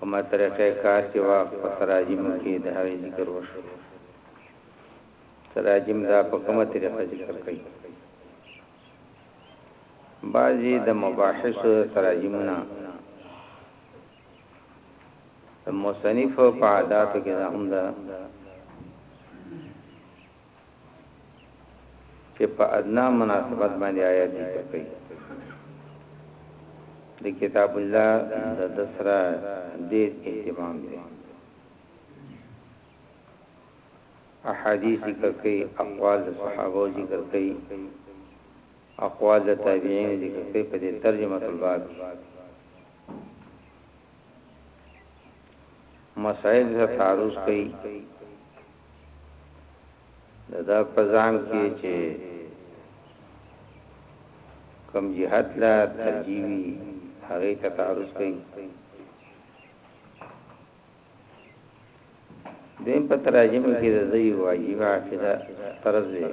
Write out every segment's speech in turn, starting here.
کومه طریقه کار چی وه په سراجیمو کی د هغی ذکر وشو سراجیم دا په کومه طریقه ذکر کوی بعضی د مباحثو د سراجیمو نه د مصنف په عاداتو کی دا هم ده چه په ادنا مناسبت باندې آیات ذکر کړي د کتاب الله د دسرا ډیر اهتمام دی احادیث ذکر کړي اقوال د صحابه ذکر کړي اقوال د تابعین ذکر کړي په دې ترجمه الباب مسائل سره تعرض کوي د دا پزان کې چې کم جهاد لا ترجیوي هغه ته تعرض کوي دیم په تراجم کې د زوی واجب عقیده طرز دی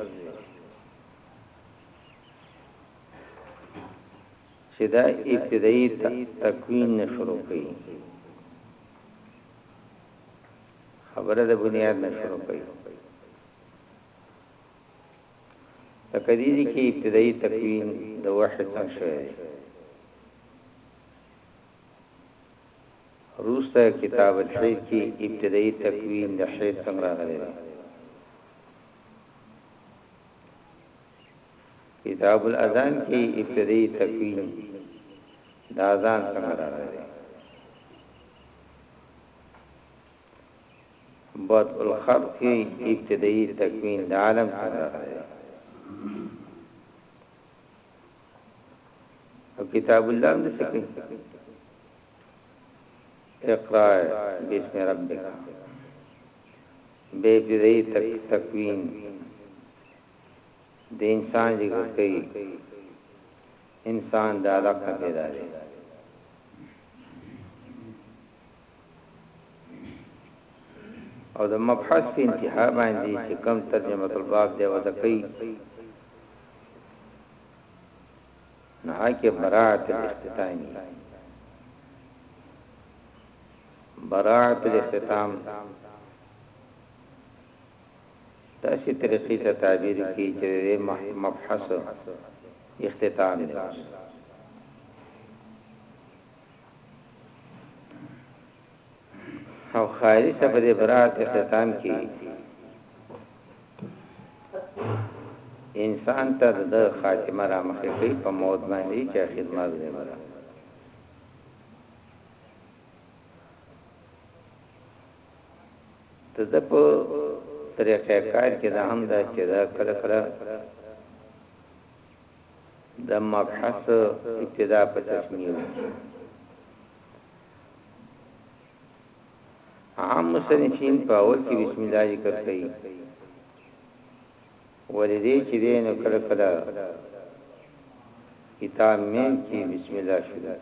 چې دا ابتدايي تکوين نه شروع کوي خبره د بنياد نه شروع کوي لکه دې دي کې ابتدايي تکوين د وحي څنګه شوی روسته کتاب الحيض کې ابتدايي تکوين د حيض څنګه راغلی کتاب الاذان کی ابتدائی تکوین د اذان څنګه راغلی دی؟ بدء الخلق کی ابتدائی تکوین د عالم څنګه راغلی دی؟ او کتاب الله هم څه کوي اقرا بسم ربک به دې تکوین د انسان ذکر کوي انسان د علق نه پیدا دی او د مبحث په انتها باندې چې کم ترجمه الباب دی ودا کوي نه کې برات الاختتامی برات الاختتام داسې طریقې ته تعبیر کړي چې د دې مبحث اختتام دی اوس. او قاري صاحب په دې برات اختتام کې انسان ته د خاتمه را مخې کوي په موت باندې چې خدمت دی مله د ده په طریقه کار کې دا هم ده چې دا کله کله د مبحث ابتدا په تسمیه وکړي عام مصنفین په اول کې بسم الله ذکر کوي ولدې چې دین کله کله کتاب مې کې بسم الله شروع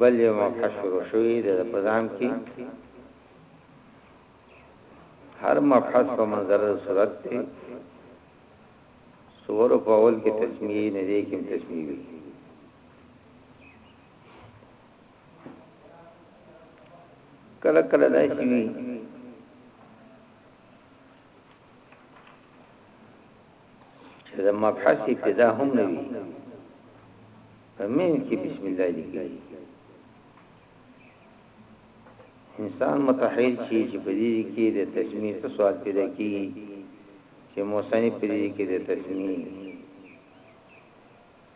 بل یو مبحث شروع شوی د په ځان کې هر مبحث په منظر صورت دی سور په اول کې تسمیه نه دی کې تسمیه وی کله کله دا شي چې د مبحث ابتدا هم نه وي په مين کې بسم الله لیکي انسان متحیل شي چې په دې کې د تسمیه څه سوال پیدا کیږي چې موسانی په دې کې د تسمیه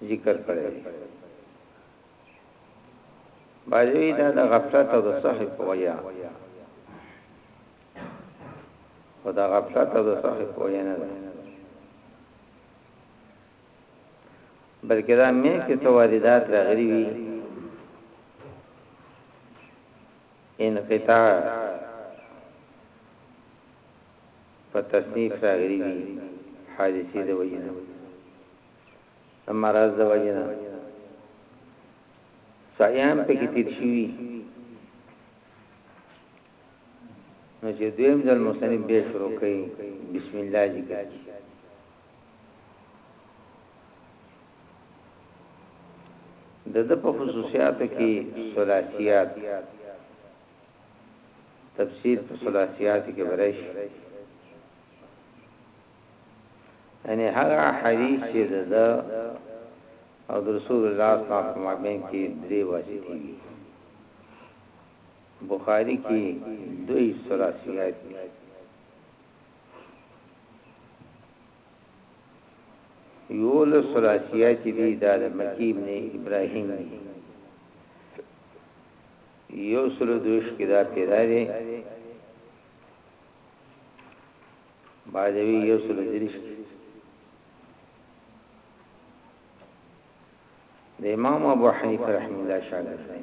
ذکر کړی باجوی دا د غفلت او د صحیح په وجه خو دا غفلت او د سخت پوهې نه ده بلکې دا مې کې څو واردات راغلي وي انقطاع په تصنیف راغلي وي حادثې د وجنه مرض د وجنه سعیان په کې تیر شوي نو چې دویم ځل مصنف به شروع کوي بسم الله ذکر کی د د په خصوصیاتو کې ثلاثیات تفسیر په ثلاثیات کې ورش یعنی هغه حدیث چې د او رسول الله صلی الله علیه وسلم کې درې واسطې دي بخاری کی دوی ثلاثیات دی. یوولس ثلاثیات دی دا د مکی ابن ابراهیم دی. یو سلو دویش کی دا پیدا دی. بعدوی یو سلو دریش کی. د امام ابو حنیفه رحمه الله شاګرد دی.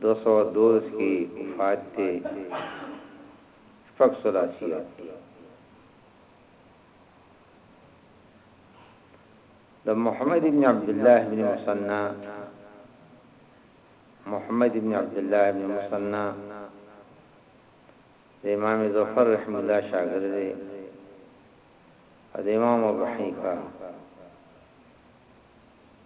دوه سوه دولس کی وفات دی شپږ ثلاثی او د محمد ابن عبدالله ابن مسنى محمد ابن عبدالله ابن مسنى د امام ظفر رحم الله شاګرد دی د امام ابو حنیفه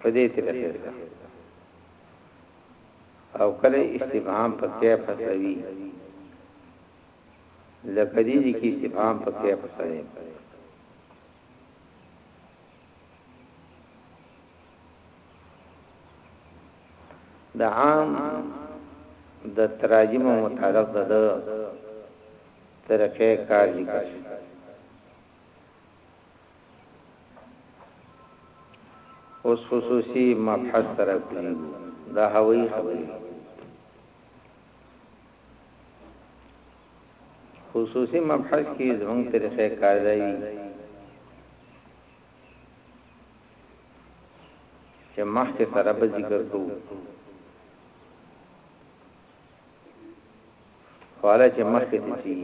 په دې کې لکه څه او کله استفهام په کې فسوي لکه دې کې استفهام په کې فسوي د عام د تراجم متعلق ده ترکه کار ذکر اوس خصوصي مبحث ته راکوزیږو دا هوایي خبرې دي. خصوصي مبحث کې زموږ طریقه کار دا وي چې مخکې سره به ذکر کوو خواله چې مخکې ته شي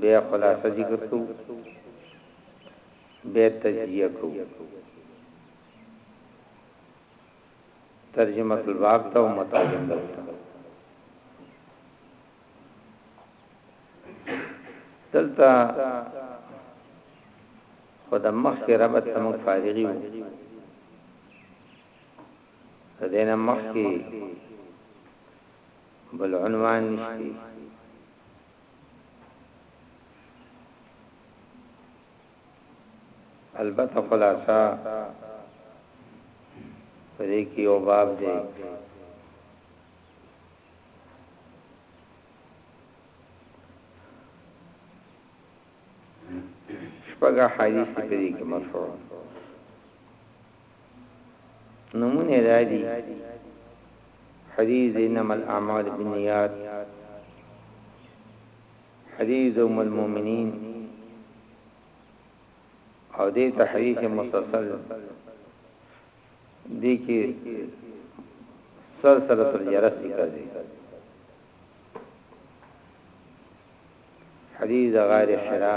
بیا خلاصه ذکر کو بیا تجزیه کو ترجمه الباب ته او مترجم له دلته خدای مخکې ربط تمو فارغي وو د دې نه مخکې بل عنوان نشته البته خلاصہ پدې کې یو باب دی شپږه حدیث پدې کې مشهور نمونه دا دي حديث انما الاعمال بالنيات حديث ام المؤمنين او دې تحریف مسلسل دي کې سلسله تر جرس ذکر دي حديث غار حرا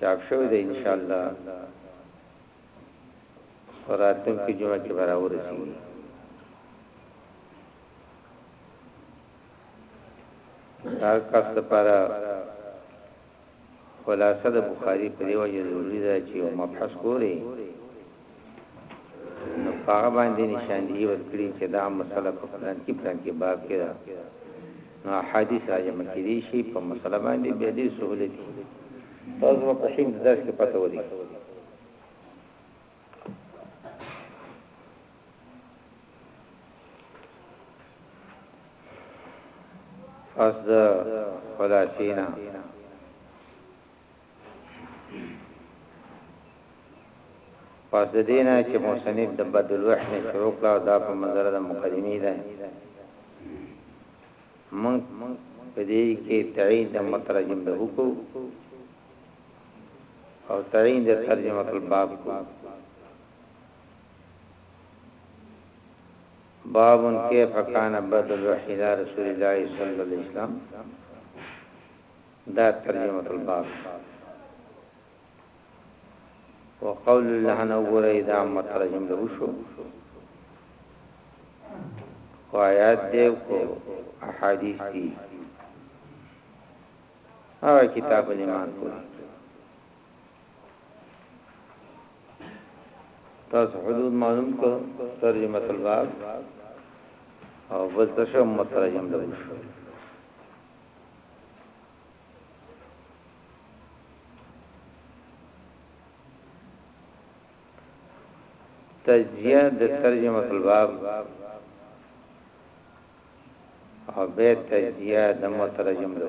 چاپ شوی دی ان شاء الله په راتلونکې جمعه کې به راورسېږي هر کس لپاره خلاصه د بخاری په دی وجه ضروری ده چې یو مبحث ګوري نو هغه باندې نشاندهي ورکړي چې دا مسله په پلان کې پلان کې باب کې ده نو حدیث راځي مکه دي شي په مسله باندې به دې سہولت تاسو په شین درس کې پته ولري فصد خلاصینا پس د دې نه چې مصنف د بد الوح نه شروع کړ او دا په منظره د مقدمې ده مونږ په دې کې تعین د مترجم له حکم او تعین د ترجمه الباب کو باب کیف کان بد الوحی رسول الله صلی الله علیه وسلم دا ترجمة الباب وقول الله نه وګورئ دا مترجم له شو کو آیات دی کو احادیث دی او کتاب الایمان پوری تاسو حدود معلوم کو ترجمه الباب او بس دشه مترجم له شو تجزیه د ترجمه الباب او به تجزیه د مترجم له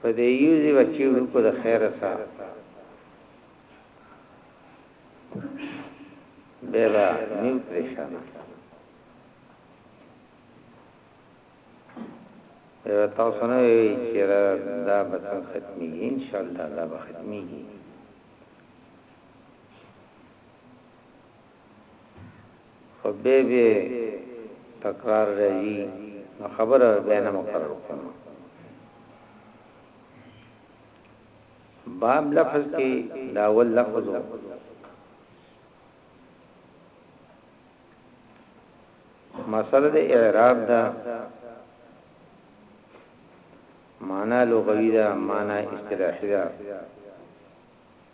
په دی یوزی بچی وړوکو د خیره سه بیبا نیو پریشانه یو تاسو نه وی چې دا به ختمي ان شاء الله دا به ختمي خو بيا بيا تکرار راځي نو خبره بيا نه مقرر کوم باب لفظ کې دا ول لفظ مسله د اعراب دا معنا لغوي دا معنا اصطلاحي دا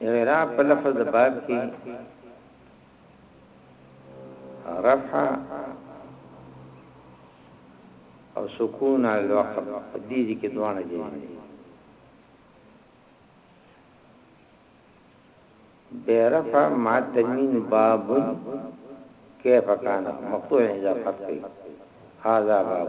اعراب په لفظ باب کې رفع او سکون على الوقف دې دي کې دوانه دي بیرفع ما تنوین باب کیف کانا مقتوع اضافت کی هذا باب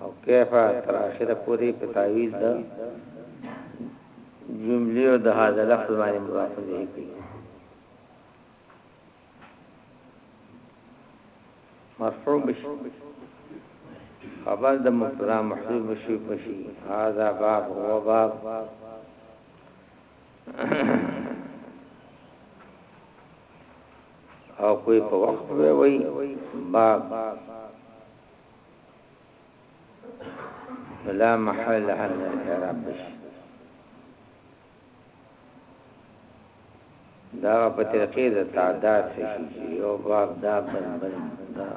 او کیف تر اخره پورې په تعویل د جملې او د هاذا لفظ باندې مضاف الیه کوي مرفوع بشي خبر د مبتدا محذوف بشي بشي هاذا باب هو باب او کوی په وخت وی وی باب لا محل لها من الاعراب بشي دا په ترقی د تعداد شي یو باب دا بل بل دا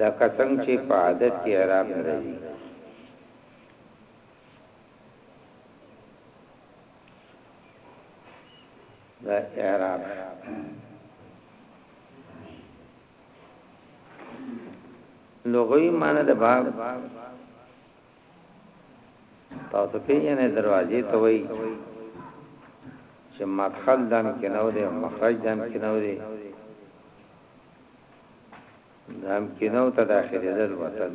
لکه څنګه چې په عادت کې اعراب نه راځي دا اعراب لغوی معنی د باب تاسو پیژنې دروازې ته وای چې مدخل دم کې نو دی مخرج دم کې نو دی دم کې نو ته داخلي دل وتل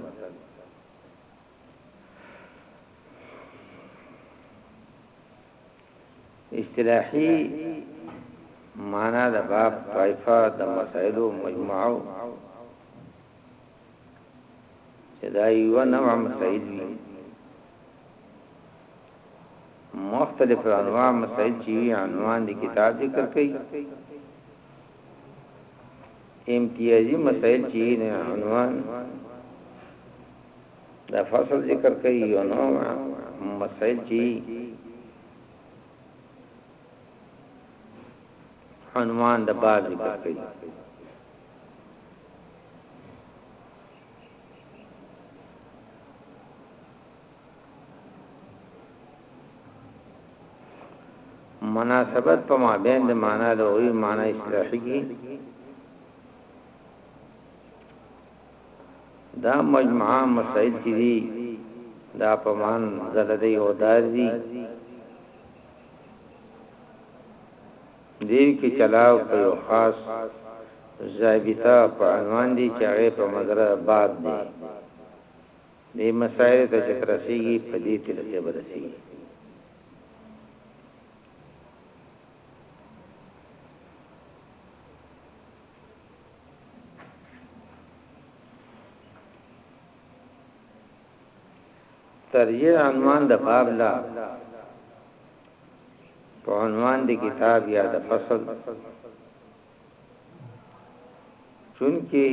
اصطلاحي مانا د باب طائفه د مسائلو مجموعه چې دا یو نوع مسائل دي مختلف انواع مسائل چې عنوان د کتاب ذکر کړي امتیازي مسائل چې عنوان دا فصل ذکر کوي یو نو مسائل چی عنوان د باب ذکر کوي مناسبت په ما بین د معنا د وی معنا اصطلاحي کی دا مجمعه مسائل چې دي دا په مان زلدی او دار دي دې کې چلاو په یو خاص ضابطه په عنوان دي چې هغه په مدره باب دي دې مسائل ته چې ترسيږي په دې طریقې برسيږي تر یه عنوان د باب لا په عنوان د کتاب یا د فصل چونکی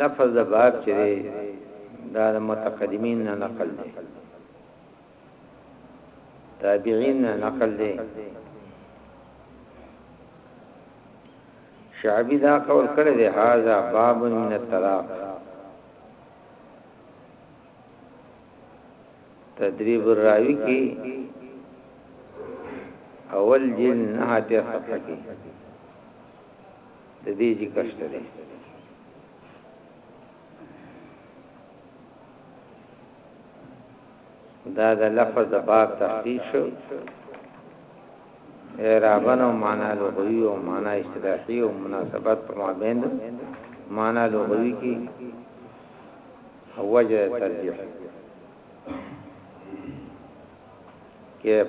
لفظ د باب چره دا د متقدمین نه نقل دی تابعين نه نقل دی شعبی دا قول کړی دی هاذا باب من الطلاق تدریب الراوی کی اول جن نه ته صفحه کی د دې ذکر شته دا د لفظ د باب تحقیق شو اعرابن او معنا لغوي او معنا اصطلاحي او مناسبت په مابین معنا لغوي کې وجه ترجیح کیف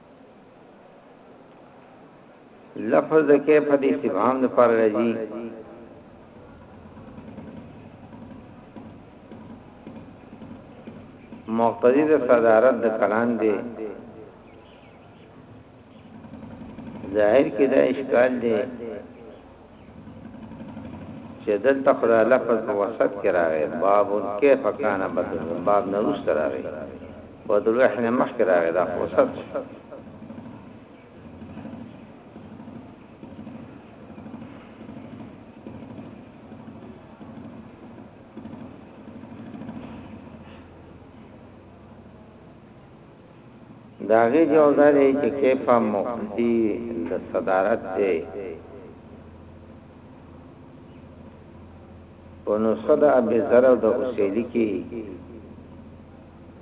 لفظ د کیف د استفهام لپاره راځي مقتضی د صدارت د کلام دی ظاهر کې دا اشکال دی چه دلته خو دا لفظ په وسط کښې راغې باب کیف کان بدل د باب نه وروسته راغې او د لوح نه مخکې راغې دا خو وسط شو. د هغې جواب دا دی چې کیف مقتدي د صدارت دی په نسخه د ابي ذر او د حسيلي کې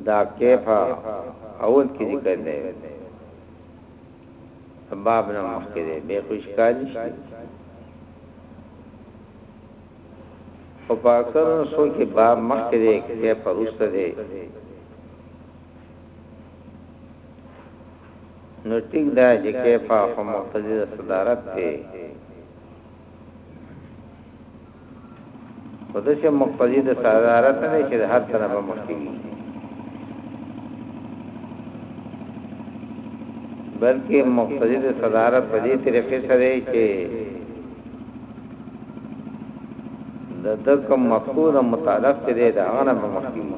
دا کیف اول کې ذکر دی باب نه مخکې دی به خوشکال شي او په اکثر سو کې باب مخکې دی کیف روسته دی نو ټیک دا چې کیفا خو مقتضی د صدارت دی خو د څه مقتضی د صدارت نه چې هر څه نه مخکې وي بلکې مقتضی د صدارت په دې طریقې سره چې د دکم مفعول متعلق دی دا غنه مخکې وي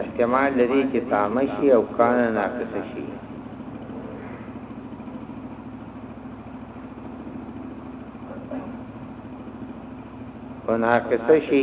احتمال لري چې تامه شي او کانه ناقصه شي او ناقصه شي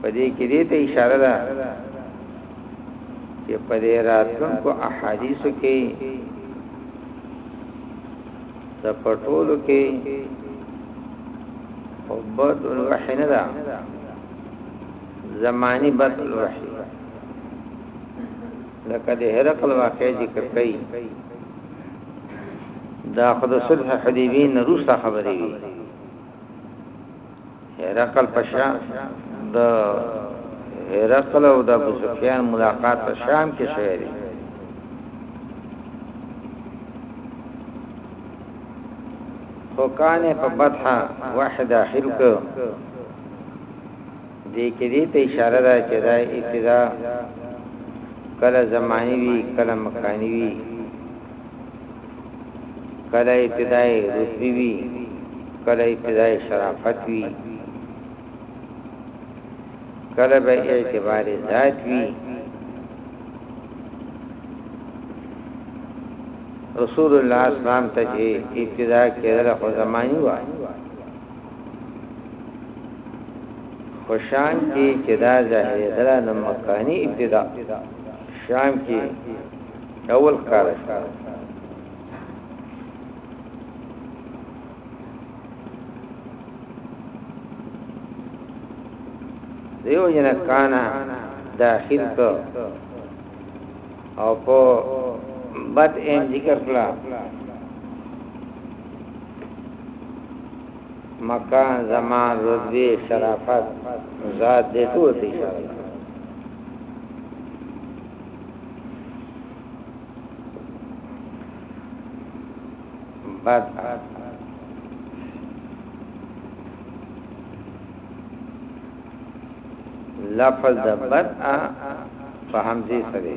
په دې کې دې ته اشاره ده چې په دې راتلونکو احادیثو کې د پټولو کې عبد الوحی نه ده زمانی بد الوحی لکه د هرقل واقعي ذکر کوي دا خود صلح حدیبی نروسته خبرې وي هرقل پشا د هرقل او د ابو سفیان ملاقات په شام کې شوه دی خو کانه په فتحه واحد اخر کو دې کې دې ته اشاره ده چې دا ابتدا کله زمانی وي کله مکانی وي کله ابتدای رتبی وي کله ابتدای شرافت وي کله به اعتبار ذات وي رسول الله اسلام ته چې ابتدا کېدله خو زمانی وه خو شام کی چه دا ظاهریدله نو مکانی ابتداء شام کی اول ښکاره شوه. دیو جن کانا داخل کو او په بد ایم ذکر کلا مکان زمان رتبه شرافت ذات دې ټول ته اشاره بد لفظ د بد په همزه سره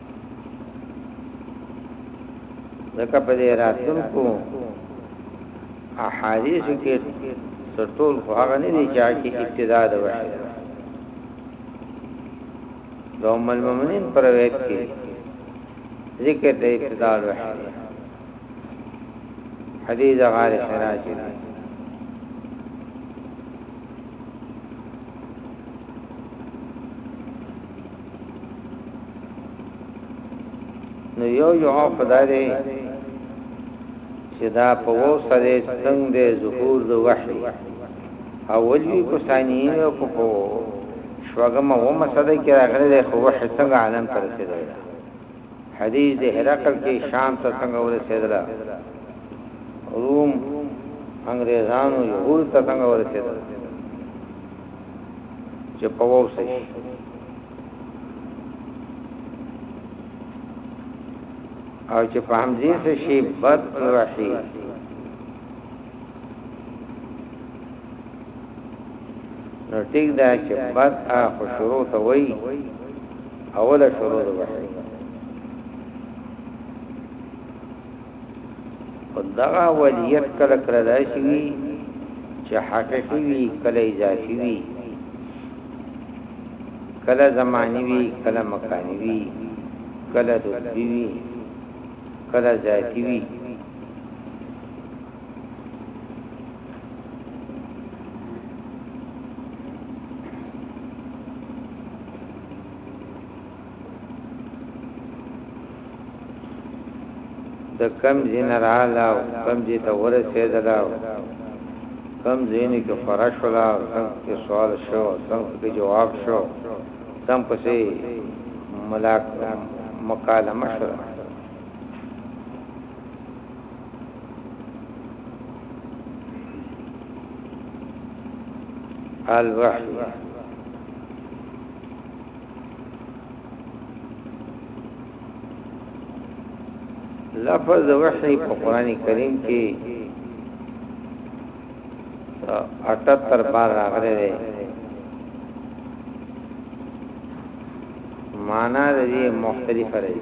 ځکه په دې راتلونکو احادیثو کې ټول خو هغه نه دي چې ابتدا د وحی د ام المؤمنین پر ویت کې ذکر د ابتدا د وحی حدیث غار حرا چې نو یو یو خدای چې دا په وو سره څنګه د ظهور د وحی اول وی کو ثانی او کو په شوګم و مسده کې راغلي خو وحی څنګه عالم تر رسیدلی حدیث د هرقل کې شام ته څنګه ورسېدل روم انګريزانو يهود ته څنګه ورسېدل چې په ووسه شي او چې په همدې څه شي بد راشي نو ټیک دا چې بد اخو شروع ته وایي اوله شروع د وحی خدغه ولیت کله کله راشي چې حقیقي وي کله اضافي وي کله زماني وي کله مکاني وي کله دوی وي کله ذاتی وي د کم زین رااله کم دې ته ورسېدل کم زین کې فرش ولا کم کې سوال شو کم کې جواب شو کم پسې ملاقات مکالمه شوه الوحي لفظ وحي په قران کریم کې 78 بار راغلی دی معنا د دې مختلفه راځي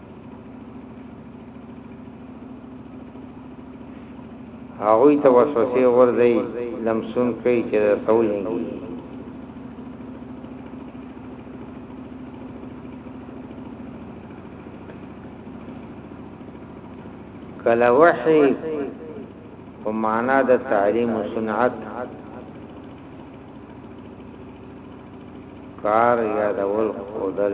هغوی ته وسوسه ورځي لمسون کوي چې رسول نه دي کله وحي په معنا د تعلیم او صنعت کار یادول خودل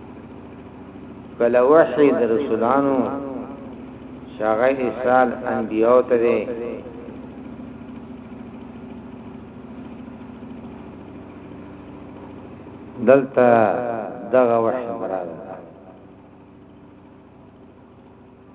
کله وحی د رسولانو شغه ایصال انبیاء ته دی دلته دغه وحی مراد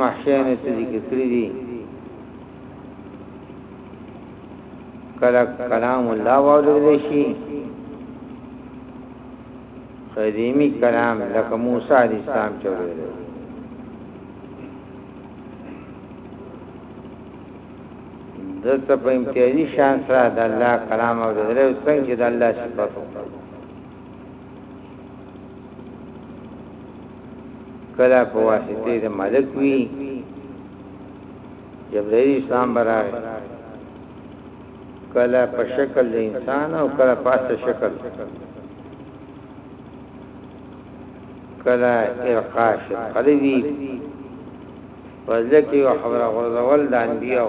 محشر ته ذکر کړی دی کله کلام الله واورل شي قدیمی کلام لکه موسی علی السلام چورل دته په امتیازي شان سره د الله کلام او د څنګه د الله صفات کلا په واسطه د ملک وی جبرائیل اسلام برای کلا په شکل د انسان او کلا په اصل شکل کلا ارقاش قلبی فضلت یو خبر غرزول د انبیاء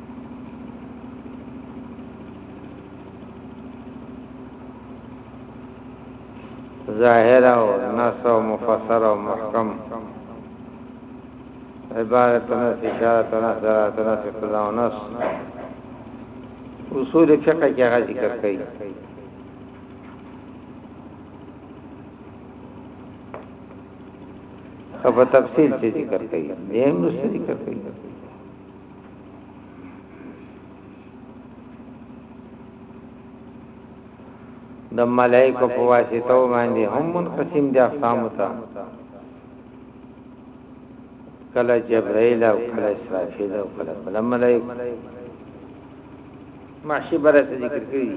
ظاهر او نص او مفسر او محکم عبارت نص اشارت نص درات نص قضاء نص اصول فقه کې هغه ذکر کړي خو په تفصیل ذکر کړي دیم نو ذکر کړي د ملائکه په واسطه باندې هم منقسم دي اقسام ته کله جبرائیل او کله اسرافیل او کله کله ملائکه ماشي برات ذکر کړی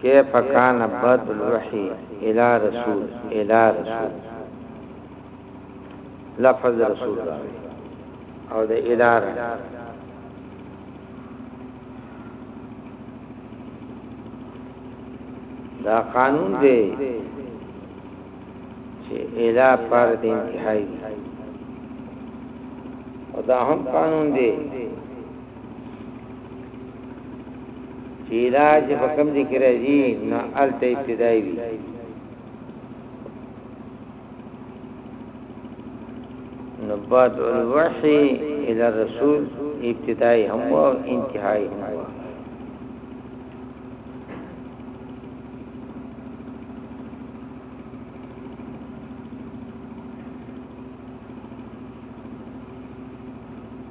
کیف کان بد الوحی الی رسول الی رسول لفظ رسول الله او د الار دا قانون دی چې اله پر د انتهایی او دا هم قانون دی چې علاج په کوم ځای کې راځي نو الته ابتدایي وي نو بعد الوحي الى الرسول ابتدایي هم او انتهایی هم وو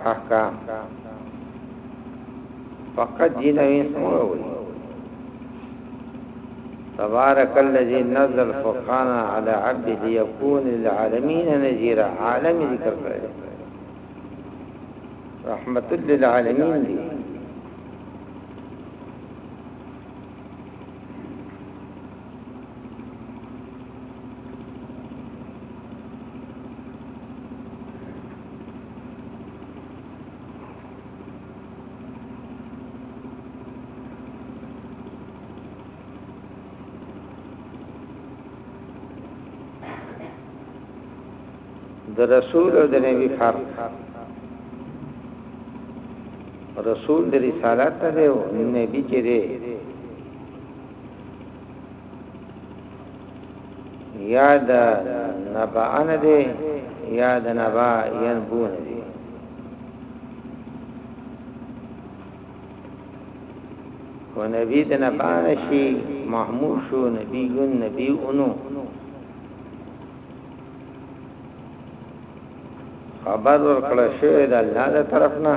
الاحكام فقد جينا يسمعون تبارك الذي نزل فقانا على عبده ليكون للعالمين نذيرا عالم ذكر رحمة للعالمين دي د رسول او د نبی فرق رسول د رسالت نه دی او نبی چې دی یا د نبعن دی یا د نبع ينبون دی و نبی د نبعن شي محمود شو نبی یون نبی اونو خبر ورکړه شوی د الله تر طرف نه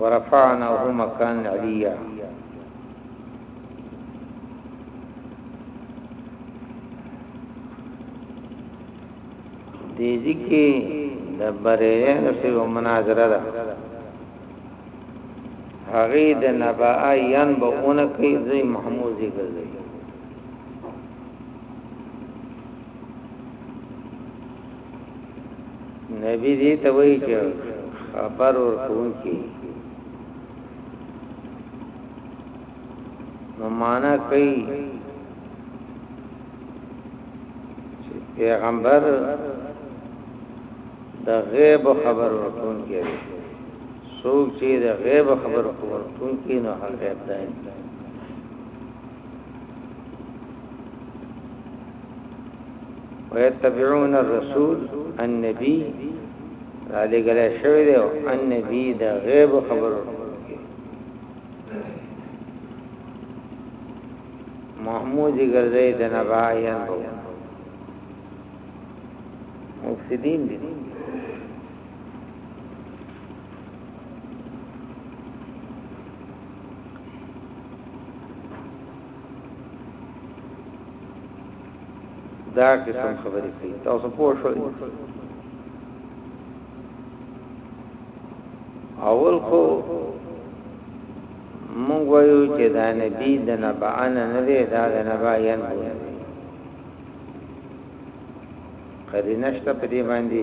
ورفعناه مکان عليا دې ذکر د بریان سره مناظره ده هغه د نبا عین به اونکه زي محمود ذکر دی نبی دې ته وایي چې خبر ورکونکي نو معنا کوي چې پیغمبر د غیب خبر ورکونکي دی څوک چې د غیب خبر ورکونکي نو هغه غیب دی ويتبعون الرسول النبي را لګل شوی دی او النبي د غیب خبرو محمود ګرځي د نبا ينبو مفسدين دي دا قسم خبرې کوي تاسو پوه شئ اول خو مونږ وایو چې دا نبی د نبعان نه دی دا د نبعین دی قرینشته په دې باندې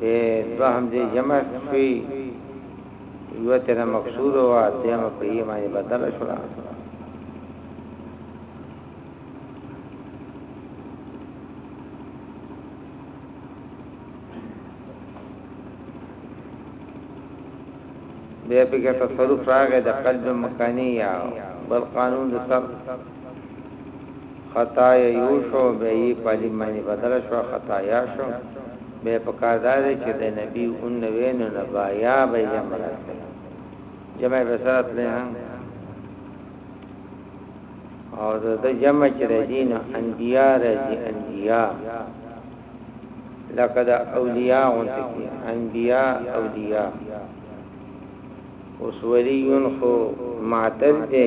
دې دوهم دې جمع شوی یو تر مکسور او دیم په یې باندې بدل شو بیا په کې تصرف راغی د قلب مکانی یا بل قانون د سر خطا يا يو شو بيا يي په الف باندي بدله شوه خطا يا شو بيا پکار داده چي د نبي اون نه وي نو نبا يا به يي جمع راتله جمع به سره تله هم او د جمع چې راځي نو انبياء راځي انبياء لکه دا اولیاء غونته کی انبیاء اولیاء اوس ولیون خو معتل دی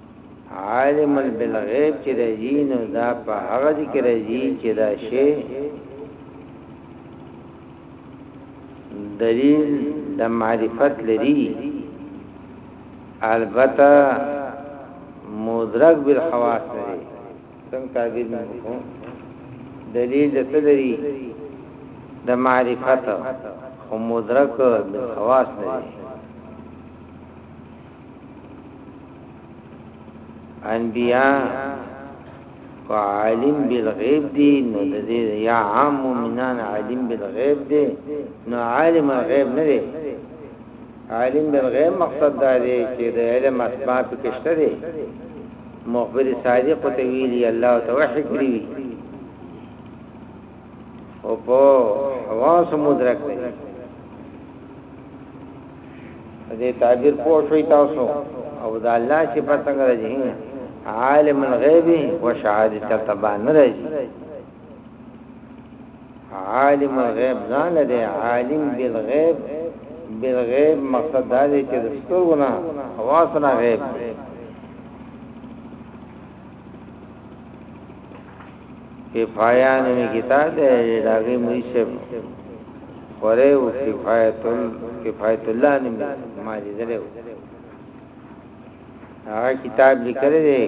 عالم بالغیب چې راځي نو دا په هغه دي کې راځي چې دا شی دلیل د معرفت لري البته مدرک بالحواس لري څنګه تعبیر نه کوم دلیل د څه لري د معرفت او مدرک بالحواس لري انبیاء که عالم بالغیب دی نو د دې یا عام مؤمنان عالم بالغیب دی نو عالم الغیب نه دی عالم بالغیب مقصد دا دی چې د علم اسباب کې شته دی مخبر صادق ته ویلی الله توحید کړی او په حواس مدرک دی دې تعبیر پوه شوي تاسو او دا الله صفات څنګه راځي عالم الغیب و شهادت تبع نه راځي عالم الغیب ځان لري عالم بالغیب بالغیب مقصد دا دی چې د سترګو نه حواس نه غیب دی کفایه نومي کتاب دی ډاګي مولوي صاحب خوره او کفایت کفایت الله نوم ما لیدلی و هغه کتاب لیکل دی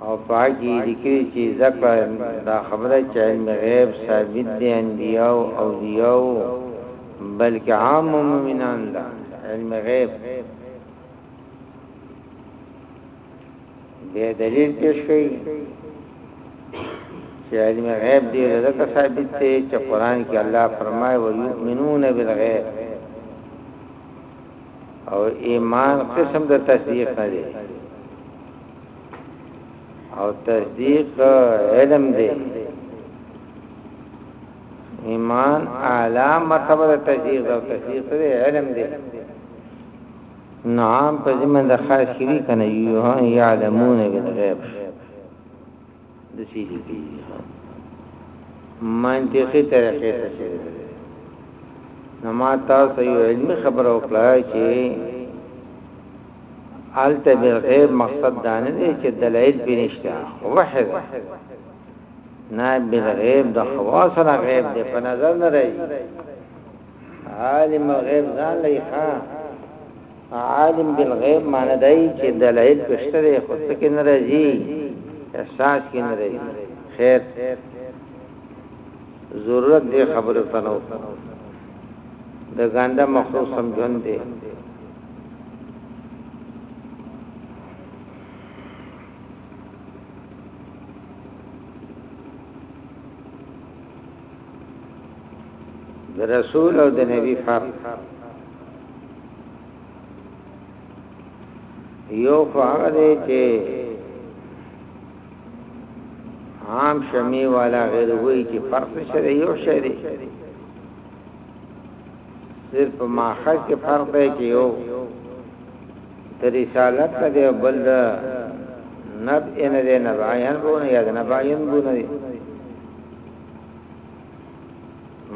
او پاکی لیکلی چې ذکر دا خبره چې علم غیب ثابت دی انبیاء او اولیاء بلکې عام مؤمنان دا علم غیب به دلیل پیش کړي چې علم غیب دی لکه ثابت دی چې قران کې الله فرمایي او یؤمنون بالغیب او ایمان قسم د تصدیق نه دی او تصدیق علم دی ایمان اعلی مرتبه د تصدیق او تصدیق علم دی نو عام په ذمه د خاص شریک نه یو ها یعلمون بالغیب د سی دی کی منطقي طریقې ته شوی نو ما تاسو یو علمي خبر او کړای چې حالت بالغیب مقصد دا نه دی چې دلایل به نشته وحی نه بالغیب د خواص نه غیب دی په نظر نه راځي عالم الغیب ځان لای ښا عالم بالغیب معنی دی چې دلایل پښته دی خو څه کې ناراضي احساس کې ناراضي خیر ضرورت دی خبره تنو د ګاندا مخلوق سمجون دی د رسول او د نبی فرق یو خو هغه دی چې عام شمی والا غیر وی چې فرق نشته یو شی دی صرف ماخذ کې فرق دی چې یو ته رسالت نه دی او بل د نبع نه دی نبع ينبو نه یا د نبع ينبو نه دی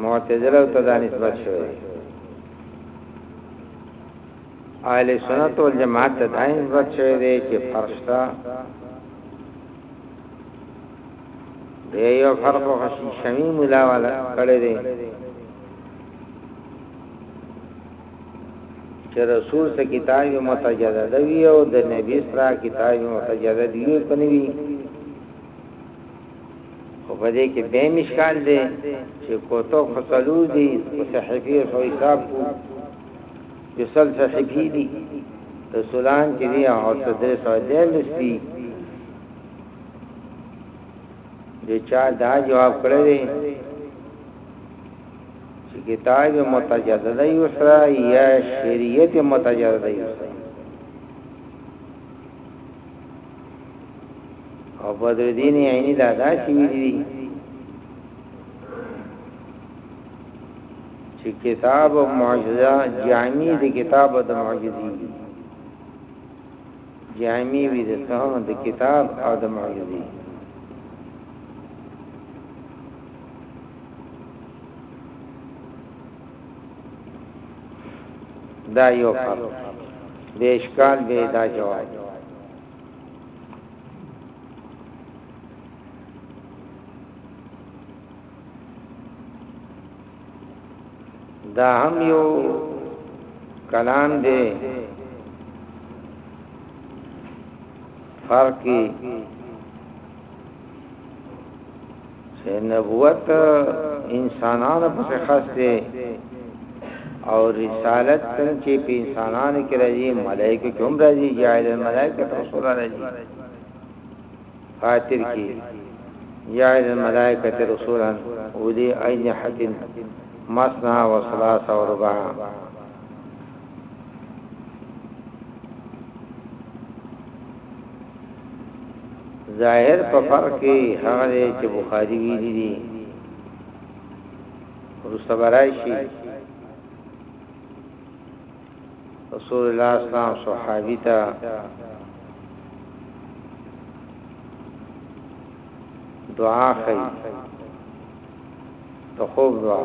معتزله ته دا نسبت شوی اهل سنت والجماعت ته دا نسبت شوی دی چې فرشتہ دی یو فرق خو شمیم لا ولا کړی دی چه رسول سره کتاب متجدد وی او د نبی سره کتاب متجدد وی او کنه وی خو په دې کې به مشکال دی چې کوتو خصلو دي او صحیفه او حساب کو یسل صحیفه دي رسولان چې دی او صدر سره دې لستی د چا دا جواب کړی چې کتاب متجدد یوسره یا شریعت متجدد یوسره او بدر الدین عینی دا داسې ویلي چې کتاب معجزه جامع د کتاب د معجزې جامع وي د کتاب او د معجزې دا یو کار به اشکال به دا جواب دا هم یو کلام دی فرقی چې نبوت انسانانو په خاص دی او رسالت څنګه چې په انسانانو کې راځي ملائکه کوم راځي جاهل ملائکه رسول راځي فاتر کې جاهل ملائکه رسولان ودي اجنحه مثنا وثلاثه ورباع ظاهر په فرق کې هغه دی چې بخاری ویلي دي ورسته برایشي رسول الله صلی الله علیه صحابي ته دعا کوي ته خوب دعا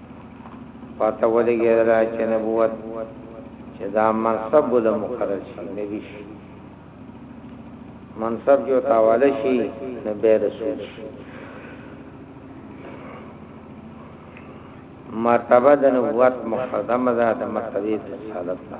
پته ولګېدله چې نبوت چې دا منصب بوله مقرر شي نبي شي منصب جو تاواله شي نو بیا رسول شي مرتبه د نبوت مقدمه ده د مرتبه رسالت نه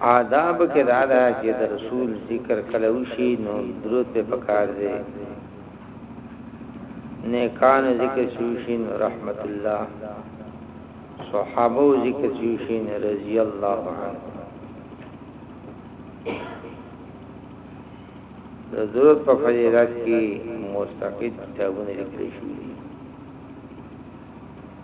آداب کې دا ده چې د رسول ذکر کله وشي نو درود په پکار دی نیکان ذکر شوشین رحمت الله صحابه ذکر شوشین رضی الله عنه د درود په فضیلت کې مستقید کتابونه لیکل شوی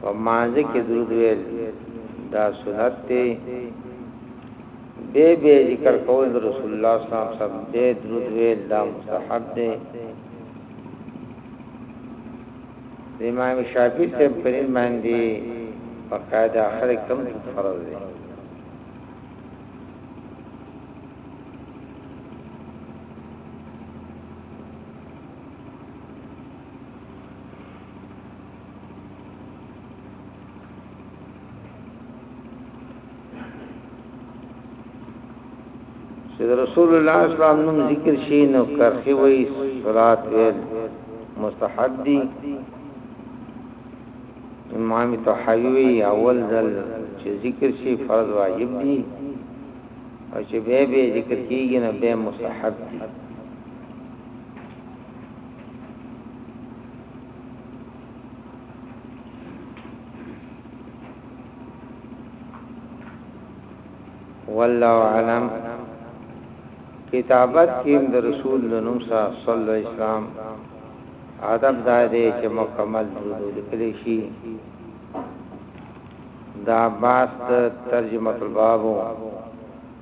په مانځه کې درود ویل دا سنت دی به به ذکر کول رسول الله صلی الله علیه وسلم به درود ویل دا مستحب دی امام شافعی ته پرین باندې په قاعده اخر کم فرض دی چې رسول الله صلی الله علیه وسلم ذکر شي نو کرخي وي صلات ویل مستحب دي امام تحوی اول ځل چې ذکر شي فرض واجب دي او چې به به ذکر کیږي نه به مستحب دي والله علم کتابت کې د رسول د نوم سره صلی الله اسلام ادب دا دی چې مکمل درود لیکل شي دا باست ترجمه الباب